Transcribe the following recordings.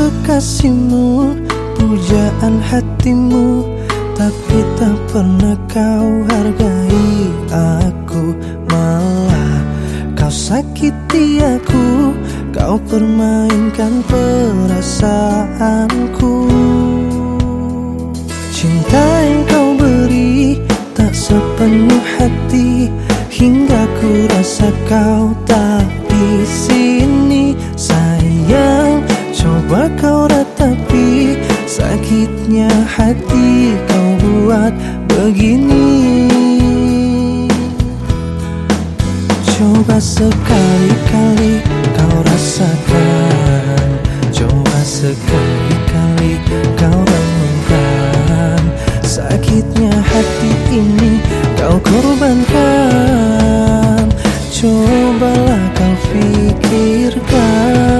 kekasihmu Pujaan hatimu Tapi tak pernah kau hargai aku. Malah kau sakiti aku Kau permainkan perasaanku. Cinta yang kau beri Tak sepenuh hati Hingga ku rasa kau tak di sini buat begini. Coba sekali-kali kau rasakan. Coba sekali-kali kau renungkan. Sakitnya hati ini kau korbankan. Cobalah kau pikirkan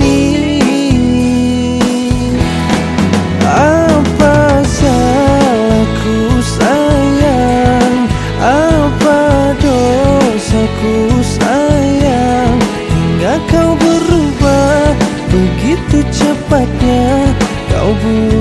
vous.